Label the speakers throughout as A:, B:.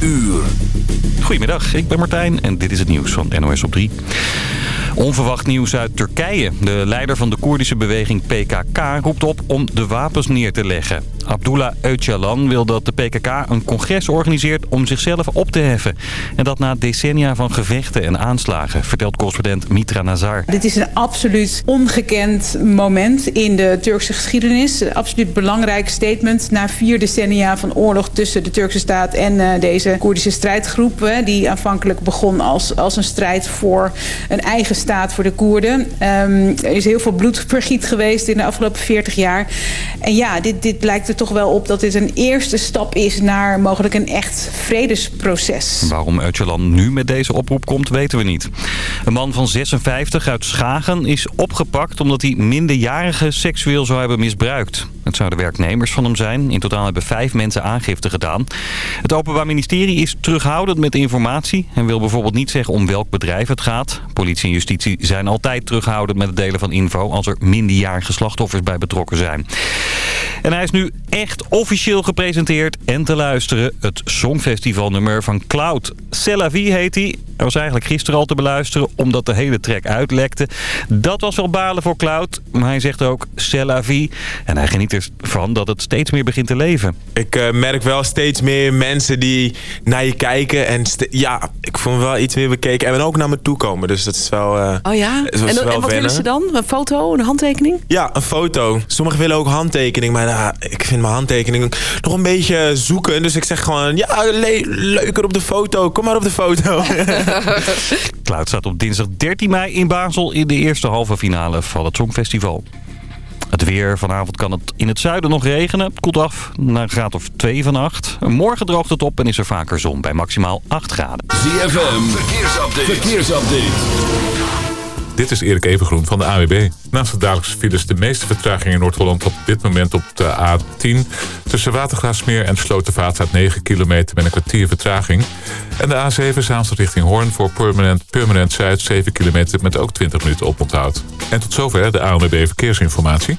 A: uur.
B: Goedemiddag, ik ben Martijn en dit is het nieuws van NOS op 3. Onverwacht nieuws uit Turkije. De leider van de Koerdische beweging PKK roept op om de wapens neer te leggen. Abdullah Öcalan wil dat de PKK een congres organiseert om zichzelf op te heffen. En dat na decennia van gevechten en aanslagen, vertelt correspondent Mitra Nazar.
C: Dit is een absoluut ongekend moment in de Turkse geschiedenis. Een absoluut belangrijk statement na vier decennia van oorlog tussen de Turkse staat en uh, deze Koerdische strijdgroep. Die aanvankelijk begon als, als een strijd voor een eigen staat voor de Koerden. Um, er is heel veel bloedvergiet geweest in de afgelopen 40 jaar. En ja, dit, dit blijkt toch wel op dat dit een eerste stap is naar mogelijk een echt vredesproces.
B: Waarom Öcalan nu met deze oproep komt, weten we niet. Een man van 56 uit Schagen is opgepakt omdat hij minderjarigen seksueel zou hebben misbruikt. Het zouden werknemers van hem zijn. In totaal hebben vijf mensen aangifte gedaan. Het Openbaar Ministerie is terughoudend met informatie... en wil bijvoorbeeld niet zeggen om welk bedrijf het gaat. Politie en justitie zijn altijd terughoudend met het delen van info... als er minderjarige slachtoffers bij betrokken zijn. En hij is nu echt officieel gepresenteerd en te luisteren. Het Songfestivalnummer van Cloud. C'est Vie heet hij. Hij was eigenlijk gisteren al te beluisteren omdat de hele track uitlekte. Dat was wel balen voor Cloud. Maar hij zegt ook C'est Vie. En hij geniet ervan dat het steeds meer begint te leven.
D: Ik uh, merk wel steeds meer mensen die naar je kijken. En ja, ik vond wel iets meer bekeken. En ook naar me toe komen. Dus dat is wel uh,
E: Oh ja? En, wel en, wat willen ze dan? Een foto? Een handtekening?
D: Ja, een foto. Sommigen willen ook handtekening. Maar nou, ik vind mijn handtekening nog een beetje zoeken. Dus ik zeg gewoon, ja, le leuker op de foto. Kom maar op de foto.
B: Cloud staat op dinsdag 13 mei in Basel in de eerste halve finale van het Songfestival. Het weer. Vanavond kan het in het zuiden nog regenen. Het koelt af naar een graad of 2 vannacht. Morgen droogt het op en is er vaker zon bij maximaal 8 graden.
A: ZFM. Verkeersupdate. Verkeersupdate.
F: Dit is Erik Evengroen van de AWB. Naast de dagelijkse files de meeste vertraging in Noord-Holland op dit moment op de A10. Tussen Watergraafsmeer en Slotervaart staat 9 kilometer met een kwartier vertraging. En de A7 Zaanstad richting Hoorn voor Permanent, Permanent Zuid 7 kilometer met ook 20 minuten oponthoud. En tot zover de ANWB Verkeersinformatie.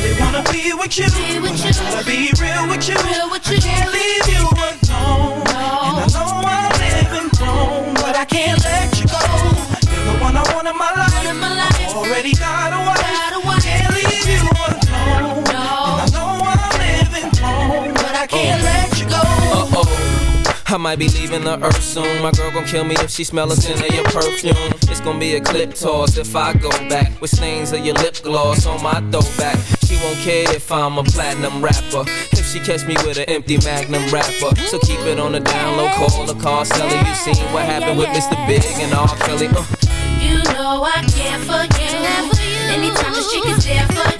C: really wanna be with you. Be with you. Gotta be real with you. Real with you. I can't leave you alone. No. And I know I'm living wrong, but I can't let you go. You're the one I want in my life. In my life. Already. Got I
G: might be leaving the earth soon. My girl gon' kill me if she smell a scent of your perfume. It's gon' be a clip toss if I go back with stains of your lip gloss on my throwback. She won't care if I'm a platinum rapper. If she catch me with an empty magnum rapper. So keep it on the down low, call the car seller. You seen what happened with Mr. Big and R. Kelly. Uh.
H: You know I care for you. Anytime the chick is there for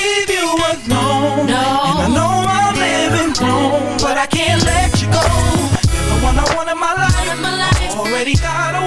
C: life.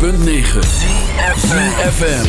I: 106.9 FM.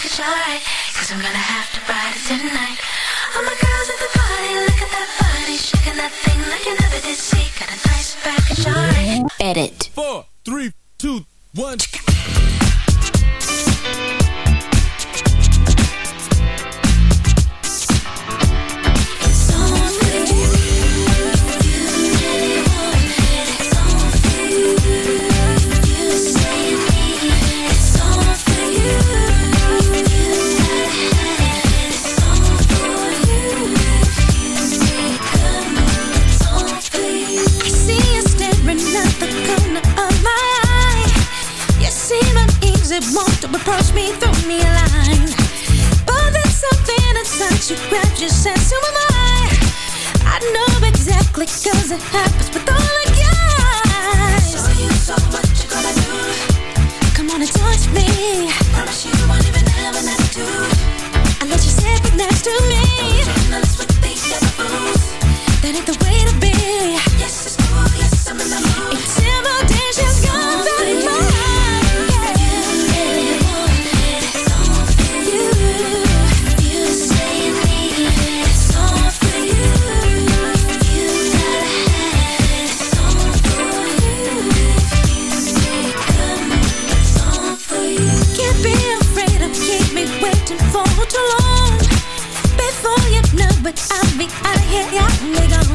J: if it's alright, cause I'm gonna have to ride it tonight. All my girls at the party, look at that body, shaking that thing like you never did see. Got a nice package, alright. Edit.
K: Four, three, two, one.
J: it wants to approach me, throw me a line. But there's something inside you, grab your sense, who am I? I know exactly, cause it happens with all the guys. So you, so what you gonna do? Come on and touch me. Promise you won't even have an attitude. Unless you sit next to me. Don't be jealous with these other fools. That ain't the way to be. but I'll be out of here, nigga.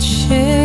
J: 切。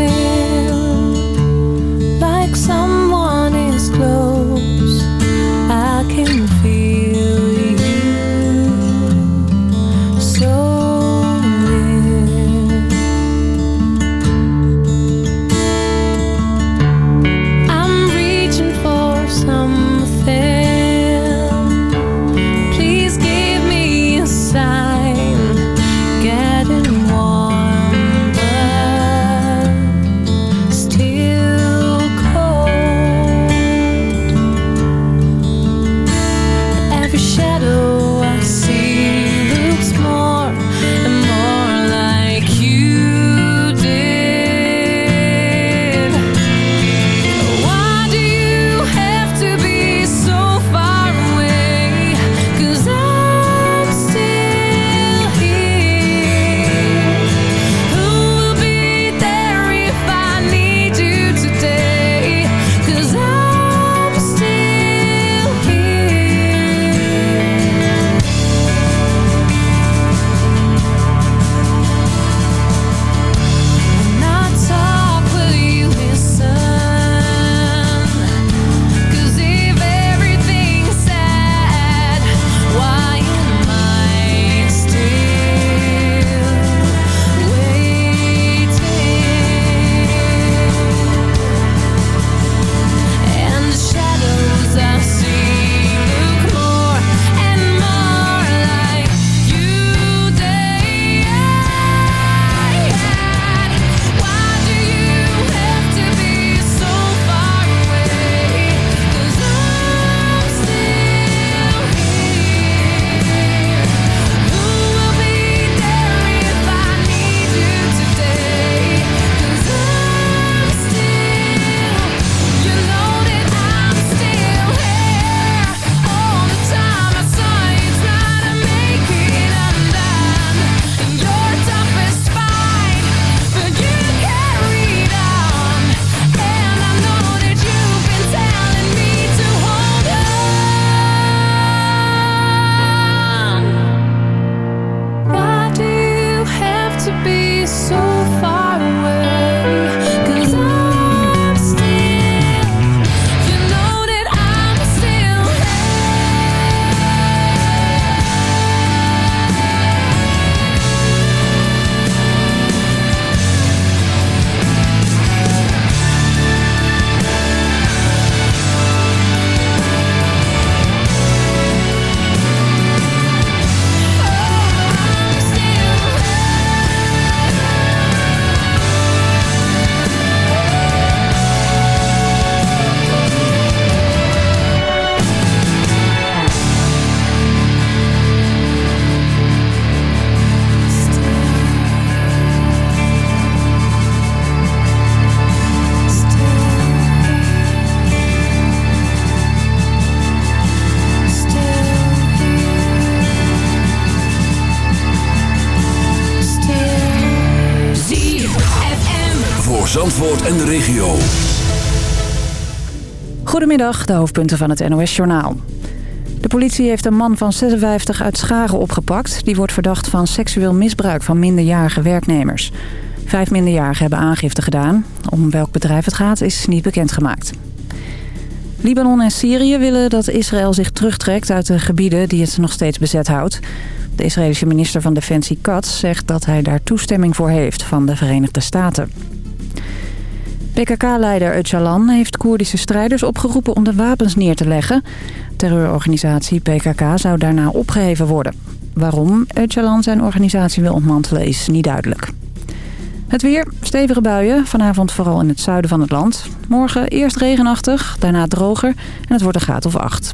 I: Zandvoort en de regio.
L: Goedemiddag, de hoofdpunten van het NOS-journaal. De politie heeft een man van 56 uit Scharen opgepakt. Die wordt verdacht van seksueel misbruik van minderjarige werknemers. Vijf minderjarigen hebben aangifte gedaan. Om welk bedrijf het gaat is niet bekendgemaakt. Libanon en Syrië willen dat Israël zich terugtrekt uit de gebieden die het nog steeds bezet houdt. De Israëlische minister van Defensie Katz zegt dat hij daar toestemming voor heeft van de Verenigde Staten. PKK-leider Öcalan heeft Koerdische strijders opgeroepen om de wapens neer te leggen. Terreurorganisatie PKK zou daarna opgeheven worden. Waarom Öcalan zijn organisatie wil ontmantelen is niet duidelijk. Het weer, stevige buien, vanavond vooral in het zuiden van het land. Morgen eerst regenachtig, daarna droger en het wordt een graad of acht.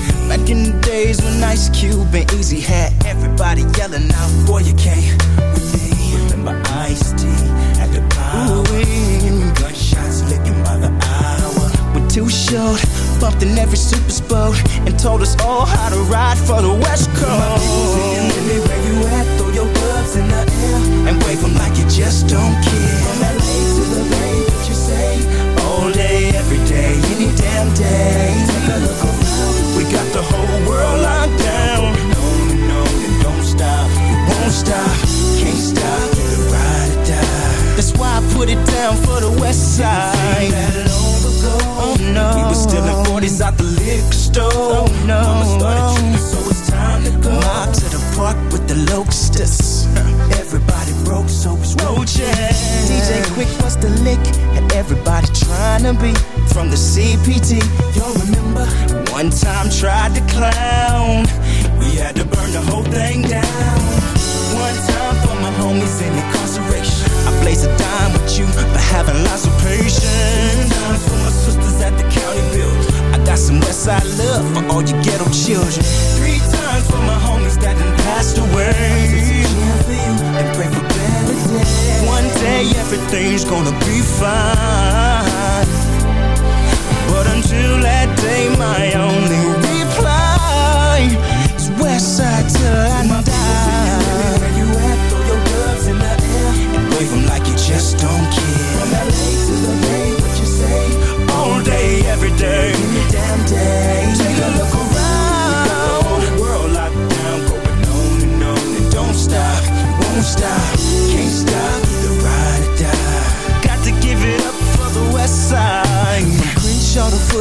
M: Back in the days when Ice Cube and Eazy had everybody yelling out, Boy, you can't with me. Remember Ice T at the power. Gunshots licking by the hour. We're too short, bumped in every super boat, and told us all how to ride for the West Coast. where you at, throw your gloves in the air, and wave 'em like you just don't care. From LA to the Bay, what you say? All day, every day, any damn day. Take a look around, we got the whole world locked down. No, no, and don't stop, you won't stop, can't stop, the ride or die. That's why I put it down for the West Side. Oh no, we was still in 40s out the liquor store. Oh no, Mama started tripping, so it's time to go. Mob to the park with the locusts. Everybody broke, so it's roaches. DJ Quik was the lick, and everybody trying to be from the CPT. Y'all remember? One time tried to clown. We had to burn the whole thing down. One time for my homies in incarceration. I blaze a dime with you for having lots of patience. Times for my sisters at the county build. I got some Westside love for all you ghetto children. Three times for my homies that done passed away. One day everything's gonna be fine. Until that day, my only reply is Westside till I die. Where you your in and wave 'em like you just don't care. From LA to the Bay, what you say? All day, every day, any damn day. Take a look around.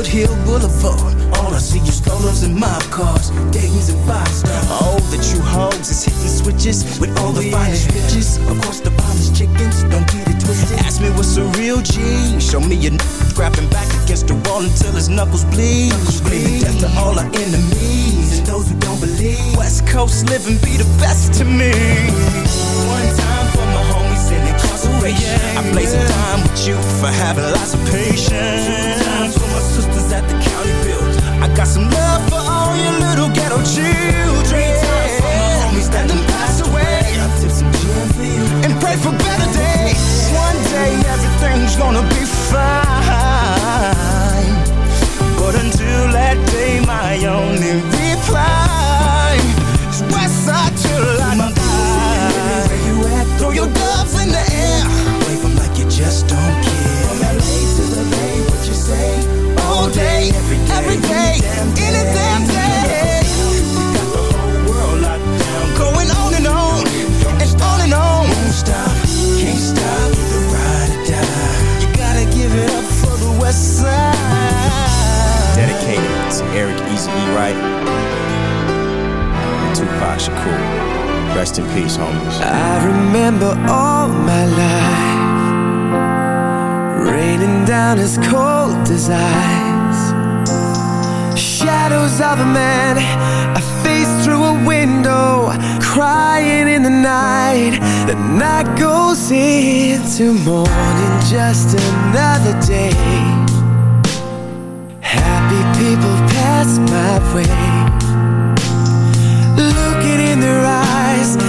M: Foothill Boulevard. All I see is strollers and mob cars, Dayton's and five stars. Oh, the true hoes is hitting switches with all the finest riches. Of course, the finest chickens, don't get it twisted. Ask me what's a real G. Show me a n grabbing back against the wall until his knuckles bleed. Screaming death to all our enemies and those who don't believe. West Coast living be the best to me. One time for my homies in incarceration. Oh, I blaze a dime with you for having lots of patience. And
N: Tupac Shakur. Rest in peace, homies.
K: I remember all my life raining down as cold as ice. Shadows of a man, I face through a window, crying in the night The night goes into morning Just another day Happy people pass my way. Looking in their eyes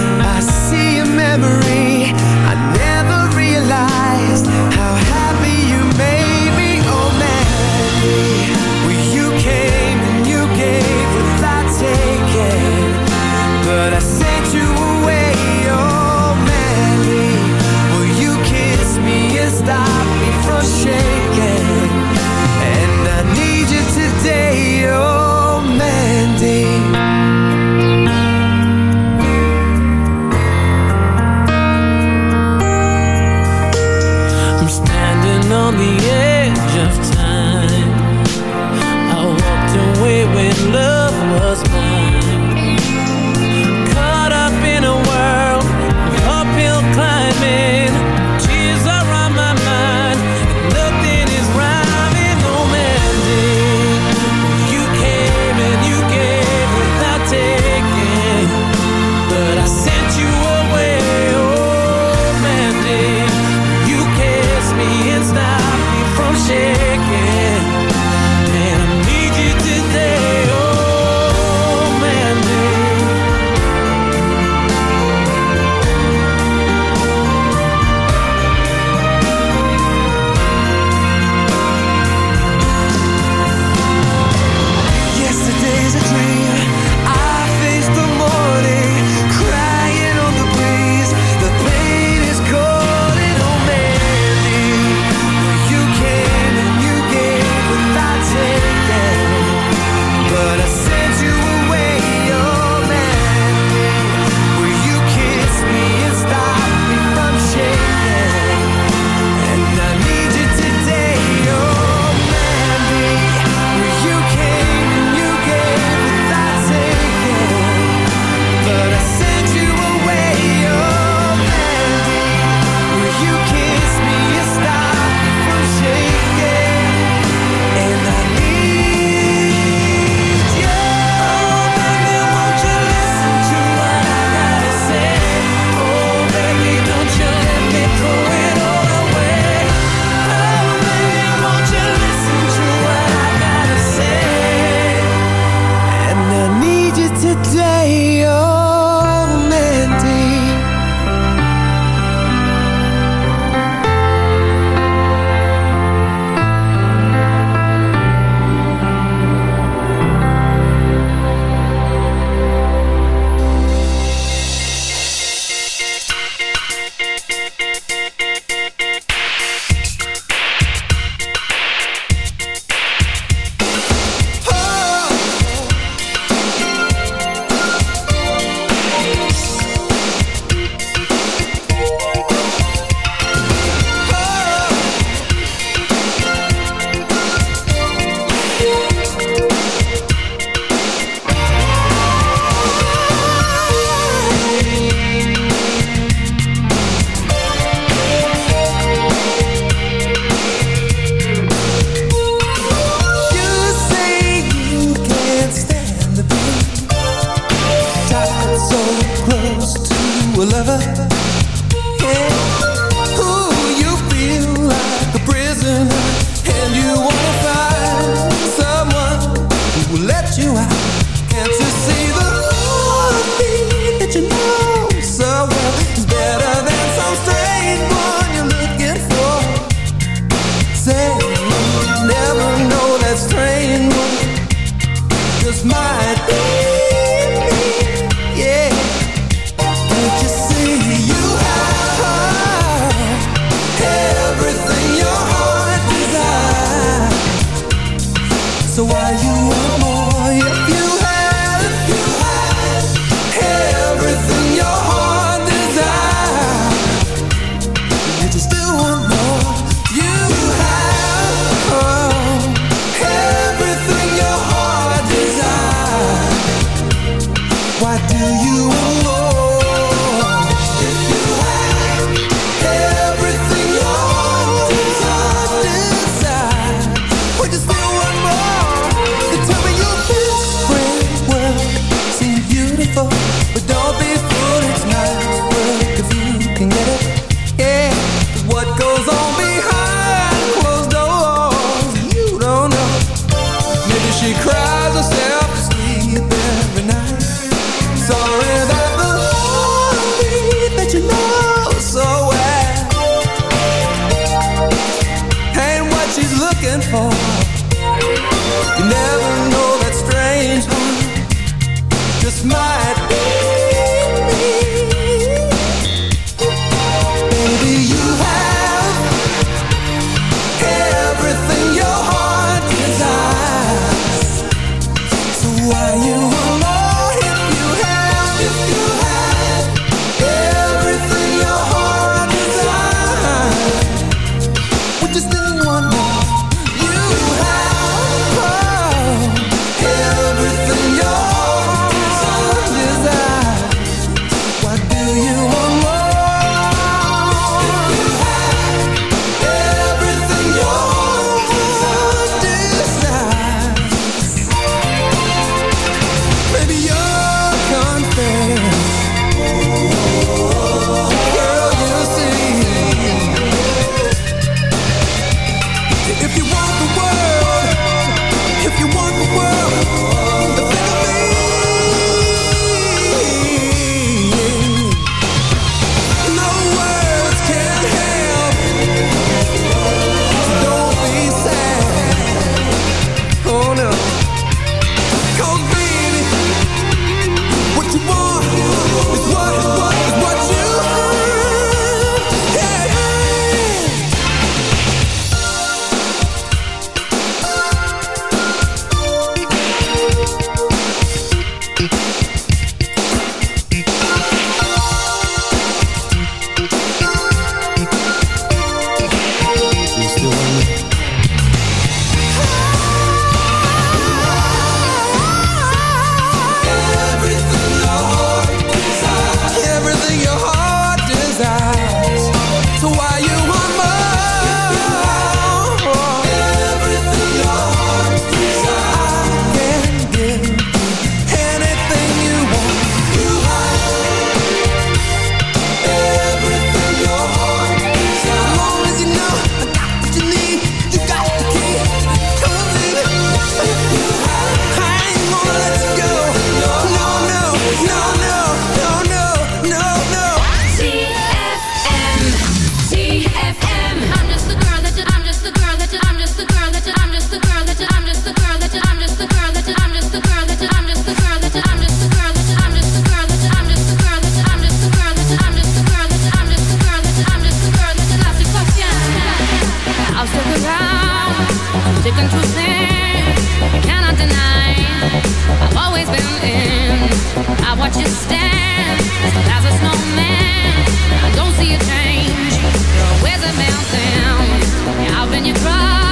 K: I watch you
J: stand as a snowman. I don't
K: see
O: change. I've been
P: your pride.